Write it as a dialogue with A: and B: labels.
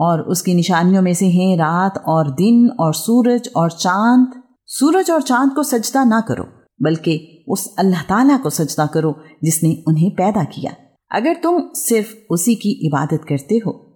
A: और उसकी निशानियों में से हैं रात और दिन और सूरज और चाँद। सूरज और चाँद को सजदा ना करो, बल्कि उस अल्लाह ताला को सजदा करो जिसने उन्हें पैदा किया। अगर तुम सिर्फ़ उसी की इबादत करते हो